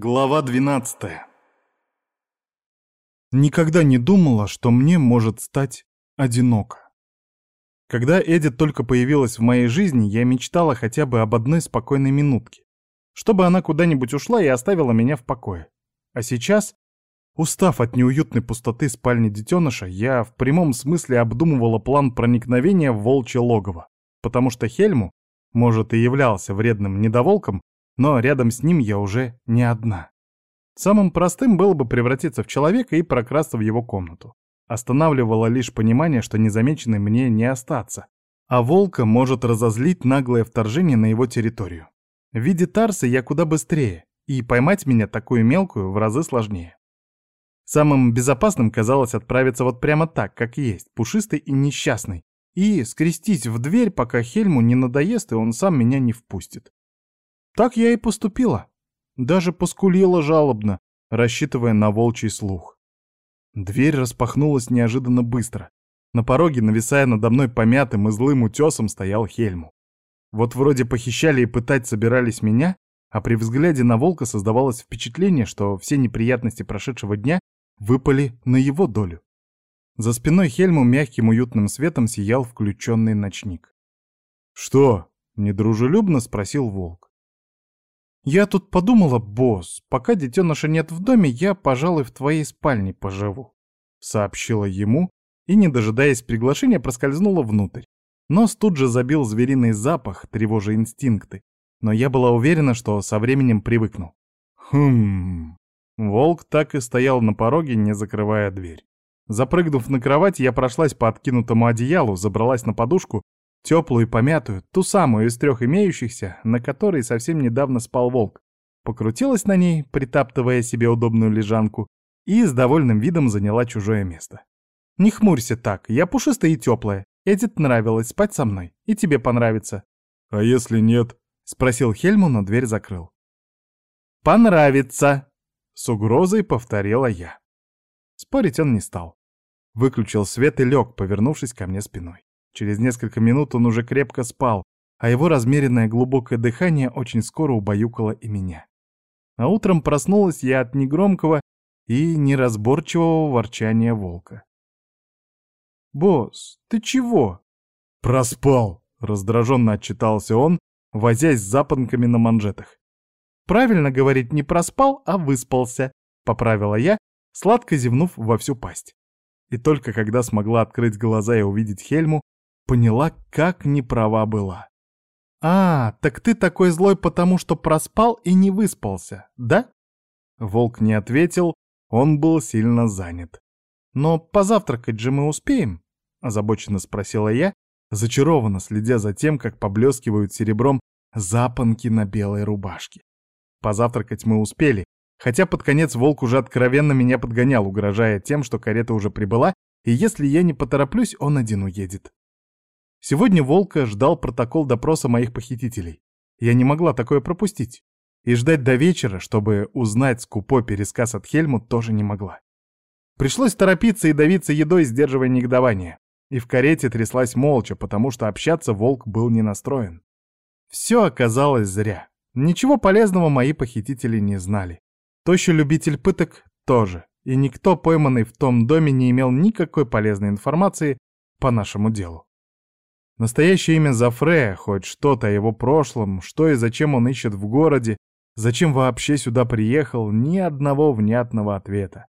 Глава 12 Никогда не думала, что мне может стать одиноко. Когда Эдит только появилась в моей жизни, я мечтала хотя бы об одной спокойной минутке, чтобы она куда-нибудь ушла и оставила меня в покое. А сейчас, устав от неуютной пустоты спальни детеныша, я в прямом смысле обдумывала план проникновения в волчье логово, потому что Хельму, может, и являлся вредным недоволком, но рядом с ним я уже не одна. Самым простым было бы превратиться в человека и прокрасться в его комнату. Останавливало лишь понимание, что незамеченной мне не остаться, а волка может разозлить наглое вторжение на его территорию. В виде Тарса я куда быстрее, и поймать меня такую мелкую в разы сложнее. Самым безопасным казалось отправиться вот прямо так, как есть, пушистый и несчастный, и скрестись в дверь, пока Хельму не надоест, и он сам меня не впустит. Так я и поступила. Даже поскулила жалобно, рассчитывая на волчий слух. Дверь распахнулась неожиданно быстро. На пороге, нависая надо мной помятым и злым утесом, стоял Хельму. Вот вроде похищали и пытать собирались меня, а при взгляде на волка создавалось впечатление, что все неприятности прошедшего дня выпали на его долю. За спиной Хельму мягким уютным светом сиял включенный ночник. «Что?» — недружелюбно спросил волк. «Я тут подумала, босс, пока детеныша нет в доме, я, пожалуй, в твоей спальне поживу», — сообщила ему и, не дожидаясь приглашения, проскользнула внутрь. Нос тут же забил звериный запах, тревожа инстинкты, но я была уверена, что со временем привыкну. Хм... Волк так и стоял на пороге, не закрывая дверь. Запрыгнув на кровать, я прошлась по откинутому одеялу, забралась на подушку Теплую и помятую, ту самую из трех имеющихся, на которой совсем недавно спал волк. Покрутилась на ней, притаптывая себе удобную лежанку, и с довольным видом заняла чужое место. «Не хмурься так, я пушистая и теплая. Эдит нравилось спать со мной, и тебе понравится». «А если нет?» — спросил Хельму, но дверь закрыл. «Понравится!» — с угрозой повторила я. Спорить он не стал. Выключил свет и лег, повернувшись ко мне спиной. Через несколько минут он уже крепко спал, а его размеренное глубокое дыхание очень скоро убаюкало и меня. А утром проснулась я от негромкого и неразборчивого ворчания волка. «Босс, ты чего?» «Проспал», — раздраженно отчитался он, возясь с запонками на манжетах. «Правильно говорить не проспал, а выспался», — поправила я, сладко зевнув во всю пасть. И только когда смогла открыть глаза и увидеть Хельму, поняла, как неправа была. «А, так ты такой злой, потому что проспал и не выспался, да?» Волк не ответил, он был сильно занят. «Но позавтракать же мы успеем?» — озабоченно спросила я, зачарованно следя за тем, как поблескивают серебром запонки на белой рубашке. Позавтракать мы успели, хотя под конец волк уже откровенно меня подгонял, угрожая тем, что карета уже прибыла, и если я не потороплюсь, он один уедет. Сегодня Волка ждал протокол допроса моих похитителей. Я не могла такое пропустить. И ждать до вечера, чтобы узнать скупой пересказ от Хельму, тоже не могла. Пришлось торопиться и давиться едой, сдерживая негодование. И в карете тряслась молча, потому что общаться Волк был не настроен. Все оказалось зря. Ничего полезного мои похитители не знали. Тощий любитель пыток тоже. И никто, пойманный в том доме, не имел никакой полезной информации по нашему делу. Настоящее имя Зафрея, хоть что-то о его прошлом, что и зачем он ищет в городе, зачем вообще сюда приехал, ни одного внятного ответа.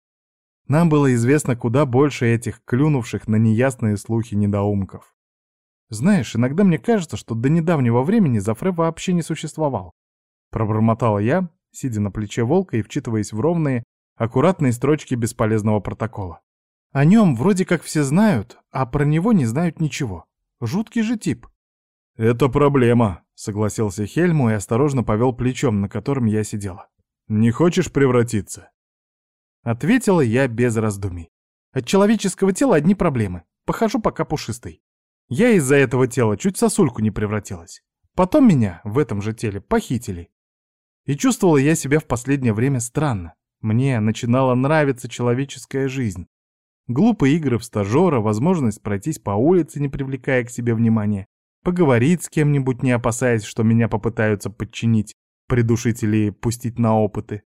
Нам было известно куда больше этих клюнувших на неясные слухи недоумков. Знаешь, иногда мне кажется, что до недавнего времени Зафре вообще не существовал. Пробормотала я, сидя на плече волка и вчитываясь в ровные, аккуратные строчки бесполезного протокола. О нем вроде как все знают, а про него не знают ничего. Жуткий же тип. «Это проблема», — согласился Хельму и осторожно повел плечом, на котором я сидела. «Не хочешь превратиться?» Ответила я без раздумий. От человеческого тела одни проблемы. Похожу пока пушистый. Я из-за этого тела чуть сосульку не превратилась. Потом меня в этом же теле похитили. И чувствовала я себя в последнее время странно. Мне начинала нравиться человеческая жизнь. Глупые игры в стажера, возможность пройтись по улице, не привлекая к себе внимания, поговорить с кем-нибудь, не опасаясь, что меня попытаются подчинить, придушить или пустить на опыты.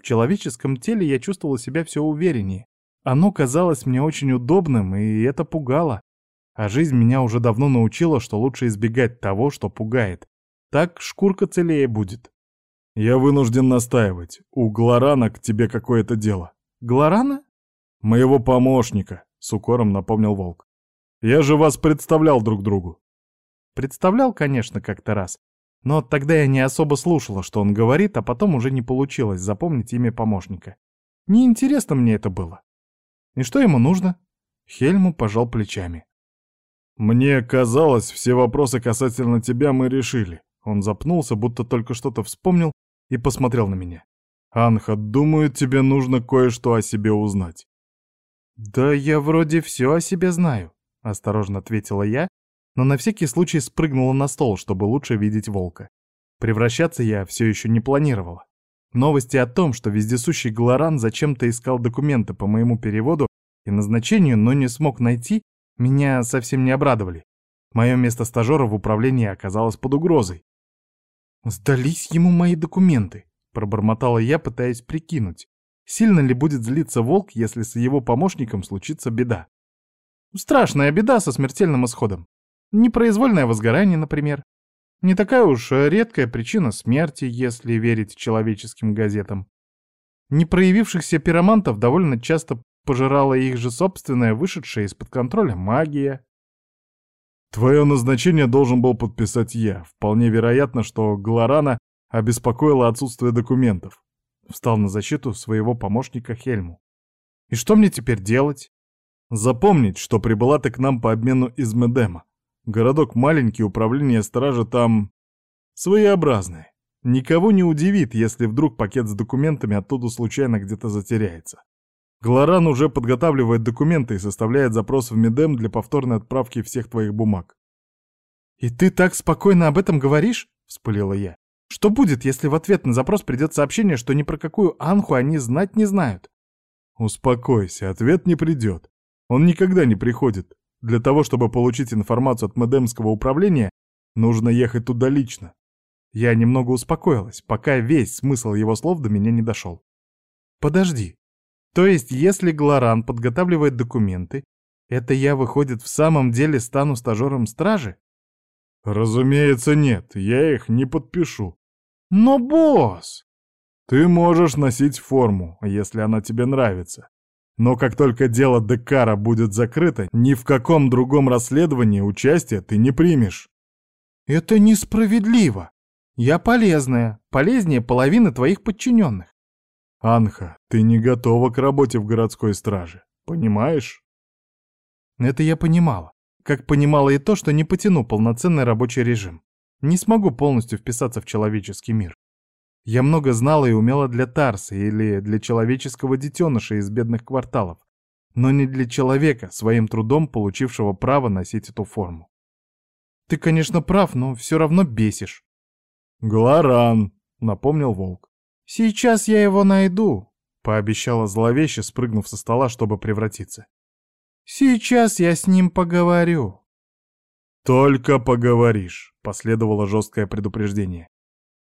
человеческом теле я чувствовала себя все увереннее. Оно казалось мне очень удобным, и это пугало. А жизнь меня уже давно научила, что лучше избегать того, что пугает. Так шкурка целее будет. Я вынужден настаивать. У Глорана к тебе какое-то дело. Глорана? Моего помощника, с укором напомнил Волк. Я же вас представлял друг другу. Представлял, конечно, как-то раз. Но тогда я не особо слушала, что он говорит, а потом уже не получилось запомнить имя помощника. Неинтересно мне это было. И что ему нужно? Хельму пожал плечами. «Мне казалось, все вопросы касательно тебя мы решили». Он запнулся, будто только что-то вспомнил и посмотрел на меня. «Анха, думаю, тебе нужно кое-что о себе узнать». «Да я вроде все о себе знаю», — осторожно ответила я, но на всякий случай спрыгнула на стол, чтобы лучше видеть волка. Превращаться я все еще не планировала. Новости о том, что вездесущий Глоран зачем-то искал документы по моему переводу и назначению, но не смог найти, меня совсем не обрадовали. Мое место стажера в управлении оказалось под угрозой. «Сдались ему мои документы», — пробормотала я, пытаясь прикинуть, сильно ли будет злиться волк, если с его помощником случится беда. Страшная беда со смертельным исходом. Непроизвольное возгорание, например. Не такая уж редкая причина смерти, если верить человеческим газетам. Не проявившихся пиромантов довольно часто пожирала их же собственная, вышедшая из-под контроля магия. Твое назначение должен был подписать я. Вполне вероятно, что Глорана обеспокоило отсутствие документов. Встал на защиту своего помощника Хельму. И что мне теперь делать? Запомнить, что прибыла ты к нам по обмену из Медема. Городок маленький, управление стражи там... своеобразное. Никого не удивит, если вдруг пакет с документами оттуда случайно где-то затеряется. Глоран уже подготавливает документы и составляет запрос в Медем для повторной отправки всех твоих бумаг. «И ты так спокойно об этом говоришь?» — вспылила я. «Что будет, если в ответ на запрос придет сообщение, что ни про какую Анху они знать не знают?» «Успокойся, ответ не придет. Он никогда не приходит. Для того, чтобы получить информацию от Медемского управления, нужно ехать туда лично». Я немного успокоилась, пока весь смысл его слов до меня не дошел. «Подожди, то есть, если Глоран подготавливает документы, это я, выходит, в самом деле стану стажером стражи? Разумеется, нет, я их не подпишу. Но, босс! Ты можешь носить форму, если она тебе нравится. Но как только дело Декара будет закрыто, ни в каком другом расследовании участия ты не примешь. Это несправедливо. Я полезная, полезнее половины твоих подчиненных. Анха, ты не готова к работе в городской страже, понимаешь? Это я понимала. Как понимала и то, что не потяну полноценный рабочий режим. Не смогу полностью вписаться в человеческий мир. Я много знала и умела для Тарса или для человеческого детеныша из бедных кварталов, но не для человека, своим трудом получившего право носить эту форму. Ты, конечно, прав, но все равно бесишь. Глоран, напомнил волк. «Сейчас я его найду», — пообещала зловеще, спрыгнув со стола, чтобы превратиться. «Сейчас я с ним поговорю». «Только поговоришь», — последовало жесткое предупреждение.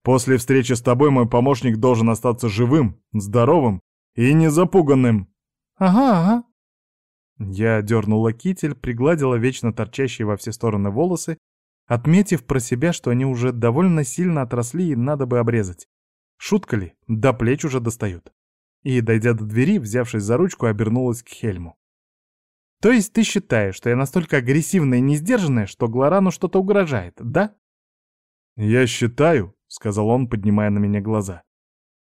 «После встречи с тобой мой помощник должен остаться живым, здоровым и не запуганным». «Ага, ага». Я дернула китель, пригладила вечно торчащие во все стороны волосы, отметив про себя, что они уже довольно сильно отросли и надо бы обрезать. Шутка ли? До плеч уже достают. И, дойдя до двери, взявшись за ручку, обернулась к Хельму. То есть ты считаешь, что я настолько агрессивная и несдержанная, что Глорану что-то угрожает, да? Я считаю, сказал он, поднимая на меня глаза,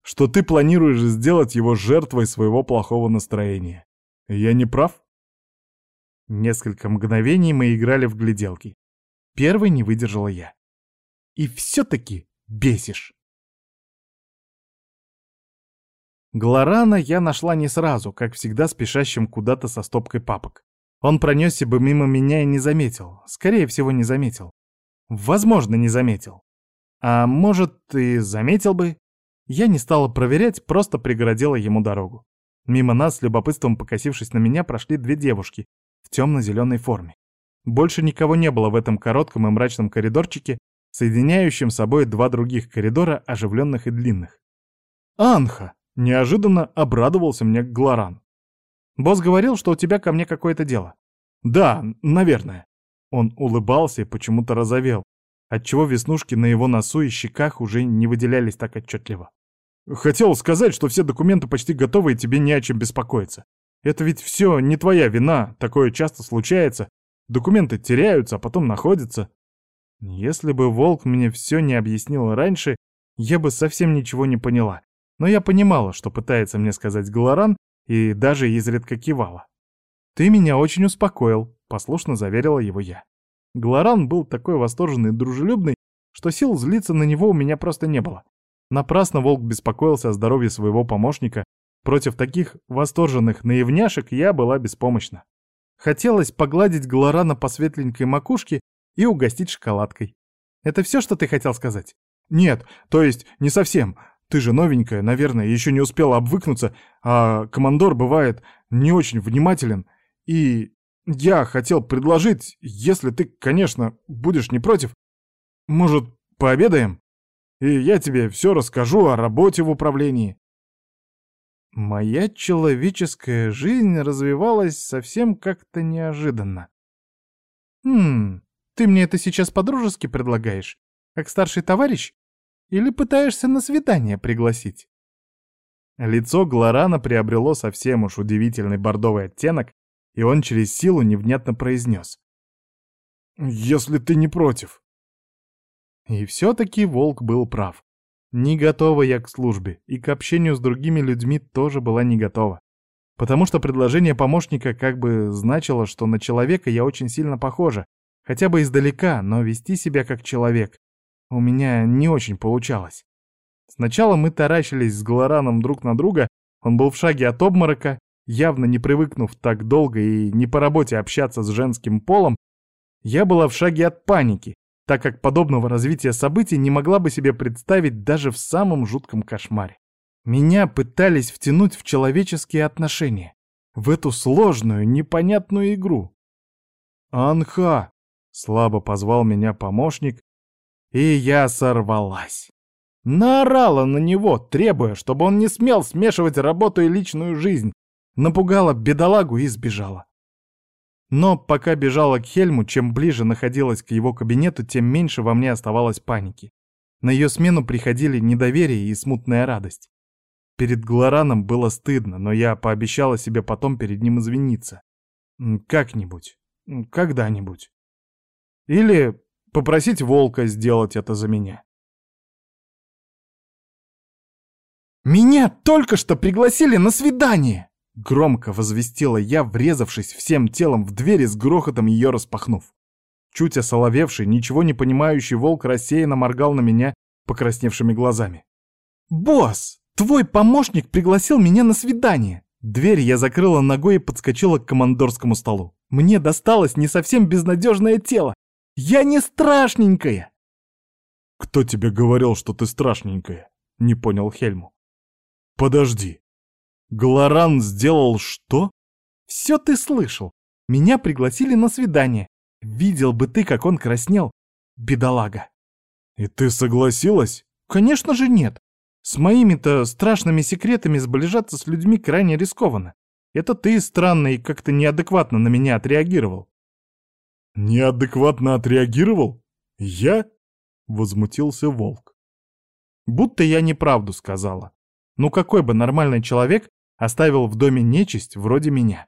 что ты планируешь сделать его жертвой своего плохого настроения. Я не прав? Несколько мгновений мы играли в гляделки. Первый не выдержала я. И все-таки бесишь. Глорана я нашла не сразу, как всегда спешащим куда-то со стопкой папок. Он пронесся бы мимо меня и не заметил. Скорее всего, не заметил. Возможно, не заметил. А может, и заметил бы. Я не стала проверять, просто преградила ему дорогу. Мимо нас, с любопытством покосившись на меня, прошли две девушки в темно-зеленой форме. Больше никого не было в этом коротком и мрачном коридорчике, соединяющем собой два других коридора, оживленных и длинных. «Анха!» Неожиданно обрадовался мне Глоран. «Босс говорил, что у тебя ко мне какое-то дело». «Да, наверное». Он улыбался и почему-то разовел, отчего веснушки на его носу и щеках уже не выделялись так отчетливо. «Хотел сказать, что все документы почти готовы и тебе не о чем беспокоиться. Это ведь все не твоя вина, такое часто случается. Документы теряются, а потом находятся. Если бы Волк мне все не объяснил раньше, я бы совсем ничего не поняла. Но я понимала, что пытается мне сказать Галаран, и даже изредка кивала. «Ты меня очень успокоил», — послушно заверила его я. Галаран был такой восторженный и дружелюбный, что сил злиться на него у меня просто не было. Напрасно Волк беспокоился о здоровье своего помощника, Против таких восторженных наивняшек я была беспомощна. Хотелось погладить Глорана по светленькой макушке и угостить шоколадкой. Это все, что ты хотел сказать? Нет, то есть не совсем. Ты же новенькая, наверное, еще не успела обвыкнуться, а командор бывает не очень внимателен. И я хотел предложить, если ты, конечно, будешь не против, может, пообедаем? И я тебе все расскажу о работе в управлении. Моя человеческая жизнь развивалась совсем как-то неожиданно. «Хм, ты мне это сейчас по-дружески предлагаешь? Как старший товарищ? Или пытаешься на свидание пригласить?» Лицо Глорана приобрело совсем уж удивительный бордовый оттенок, и он через силу невнятно произнес. «Если ты не против». И все-таки волк был прав. Не готова я к службе, и к общению с другими людьми тоже была не готова. Потому что предложение помощника как бы значило, что на человека я очень сильно похожа, хотя бы издалека, но вести себя как человек у меня не очень получалось. Сначала мы таращились с Галараном друг на друга, он был в шаге от обморока, явно не привыкнув так долго и не по работе общаться с женским полом, я была в шаге от паники, так как подобного развития событий не могла бы себе представить даже в самом жутком кошмаре. Меня пытались втянуть в человеческие отношения, в эту сложную, непонятную игру. «Анха!» — слабо позвал меня помощник, и я сорвалась. Наорала на него, требуя, чтобы он не смел смешивать работу и личную жизнь, напугала бедолагу и сбежала. Но пока бежала к Хельму, чем ближе находилась к его кабинету, тем меньше во мне оставалось паники. На ее смену приходили недоверие и смутная радость. Перед Глораном было стыдно, но я пообещала себе потом перед ним извиниться. Как-нибудь. Когда-нибудь. Или попросить Волка сделать это за меня. «Меня только что пригласили на свидание!» Громко возвестила я, врезавшись всем телом в дверь и с грохотом ее распахнув. Чуть осоловевший, ничего не понимающий волк рассеянно моргал на меня покрасневшими глазами. «Босс, твой помощник пригласил меня на свидание!» Дверь я закрыла ногой и подскочила к командорскому столу. Мне досталось не совсем безнадежное тело. Я не страшненькая. «Кто тебе говорил, что ты страшненькая?» — не понял Хельму. «Подожди, Глоран сделал что? Все ты слышал. Меня пригласили на свидание. Видел бы ты, как он краснел. Бедолага. И ты согласилась? Конечно же нет. С моими-то страшными секретами сближаться с людьми крайне рискованно. Это ты странно и как-то неадекватно на меня отреагировал. Неадекватно отреагировал? Я? Возмутился волк. Будто я неправду сказала. Ну какой бы нормальный человек оставил в доме нечисть вроде меня.